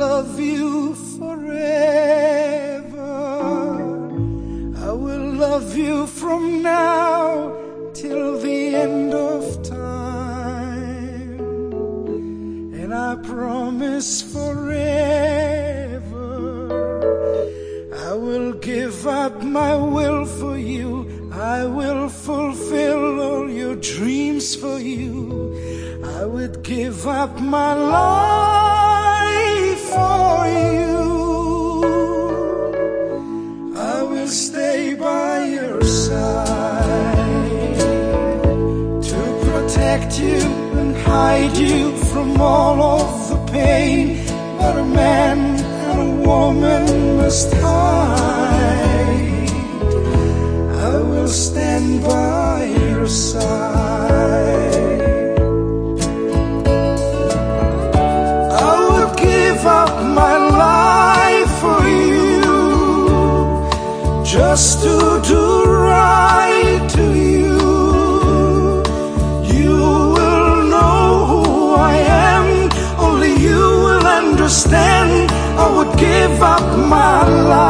love you forever. I will love you from now till the end of time. And I promise forever I will give up my will for you. I will fulfill all your dreams for you. I would give up my life for you. I will stay by your side to protect you and hide you from all of the pain that a man and a woman must hide. I will stand just to do right to you. You will know who I am, only you will understand. I would give up my life.